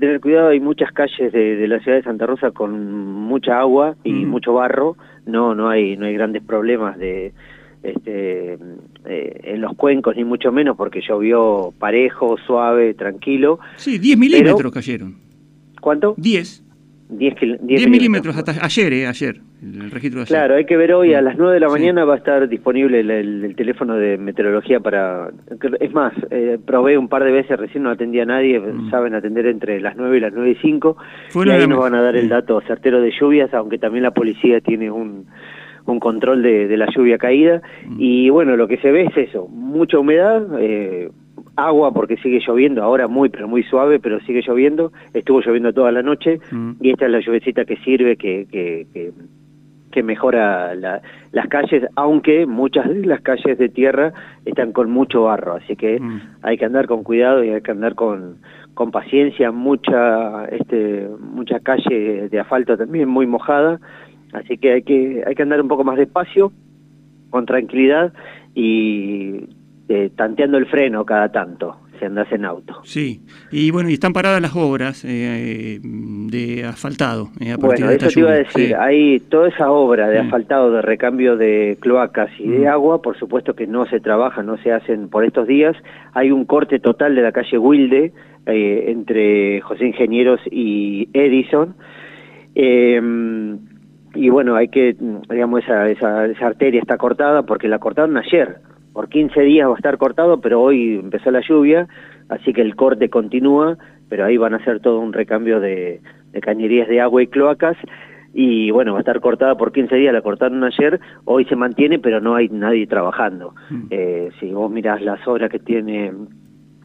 Tener cuidado, hay muchas calles de, la ciudad de Santa Rosa con mucha agua y Mm. mucho barro. No, no hay, no hay grandes problemas de, este, eh, en los cuencos ni mucho menos porque llovió parejo, suave, tranquilo. Sí, 10 milímetros cayeron. ¿Cuánto? 10. 10, kil- 10 milímetros hasta ayer, eh, ayer, el, registro de ayer. Claro, hay que ver hoy a las 9 de la Sí. mañana va a estar disponible el, el- el teléfono de meteorología para... Es más, eh, probé un par de veces, recién no atendía a nadie, Mm. saben atender entre las 9 y las 9 y 5. Fue y ahí nos van a dar el Mm. dato certero de lluvias, aunque también la policía tiene un, un control de, de la lluvia caída. Mm. Y bueno, lo que se ve es eso, mucha humedad, eh, agua porque sigue lloviendo, ahora muy pero muy suave, pero sigue lloviendo, estuvo lloviendo toda la noche Mm. y esta es la lluvecita que sirve, que, que, que, que mejora la- las calles, aunque muchas de las calles de tierra están con mucho barro, así que Mm. hay que andar con cuidado y hay que andar con, con paciencia, mucha este mucha calle de asfalto también muy mojada, así que hay que hay que andar un poco más despacio, con tranquilidad y eh, tanteando el freno cada tanto, si andas en auto. Sí, y bueno, y están paradas las obras eh, de asfaltado. eh, a Bueno, de eso te iba a decir, Sí. hay toda esa obra de Mm. asfaltado, de recambio de cloacas y de Mm. agua, por supuesto que no se trabaja, no se hacen por estos días. Hay un corte total de la calle Wilde eh, entre José Ingenieros y Edison. Eh, y bueno, hay que, digamos, esa, esa, esa arteria está cortada porque la cortaron ayer. Por 15 días va a estar cortado, pero hoy empezó la lluvia, así que el corte continúa, pero ahí van a hacer todo un recambio de, de cañerías de agua y cloacas. Y bueno, va a estar cortada por 15 días, la cortaron ayer, hoy se mantiene, pero no hay nadie trabajando. Mm. Eh, si vos mirás las obras que tiene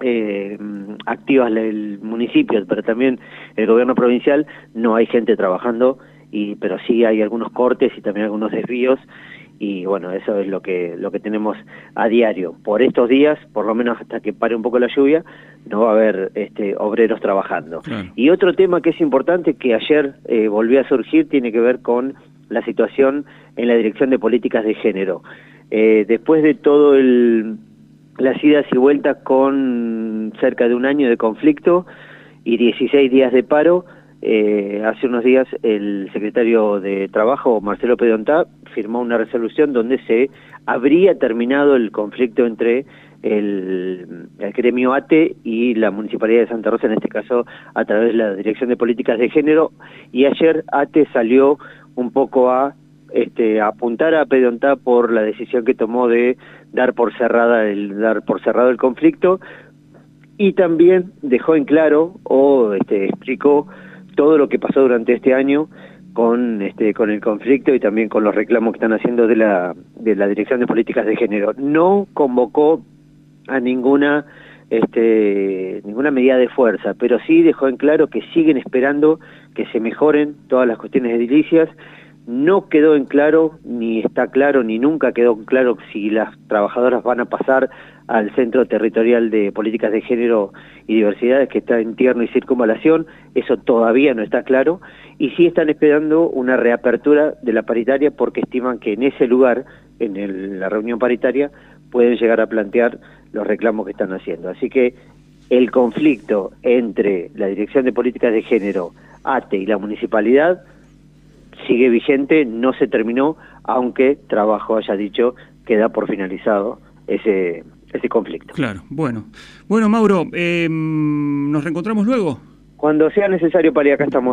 eh, activas el municipio, pero también el gobierno provincial, no hay gente trabajando, y pero sí hay algunos cortes y también algunos desvíos y bueno, eso es lo que lo que tenemos a diario. Por estos días, por lo menos hasta que pare un poco la lluvia, no va a haber este obreros trabajando. Claro. Y otro tema que es importante que ayer eh, volvió a surgir tiene que ver con la situación en la Dirección de Políticas de Género. Eh, después de todo el las idas y vueltas con cerca de un año de conflicto y 16 días de paro, eh, hace unos días el secretario de Trabajo, Marcelo Pedontá, firmó una resolución donde se habría terminado el conflicto entre el, gremio ATE y la Municipalidad de Santa Rosa, en este caso a través de la Dirección de Políticas de Género, y ayer ATE salió un poco a este, apuntar a Pedontá por la decisión que tomó de dar por cerrada el dar por cerrado el conflicto. Y también dejó en claro o este, explicó todo lo que pasó durante este año con este con el conflicto y también con los reclamos que están haciendo de la de la Dirección de Políticas de Género. No convocó a ninguna este ninguna medida de fuerza, pero sí dejó en claro que siguen esperando que se mejoren todas las cuestiones edilicias. No quedó en claro, ni está claro, ni nunca quedó en claro si las trabajadoras van a pasar al Centro Territorial de Políticas de Género y Diversidades que está en Tierno y Circunvalación, eso todavía no está claro, y sí están esperando una reapertura de la paritaria porque estiman que en ese lugar, en la reunión paritaria, pueden llegar a plantear los reclamos que están haciendo. Así que el conflicto entre la Dirección de Políticas de Género, ATE y la municipalidad sigue vigente, no se terminó, aunque Trabajo haya dicho que da por finalizado ese, ese conflicto. Claro, bueno. Bueno, Mauro, eh, ¿nos reencontramos luego? Cuando sea necesario, Pali, acá estamos.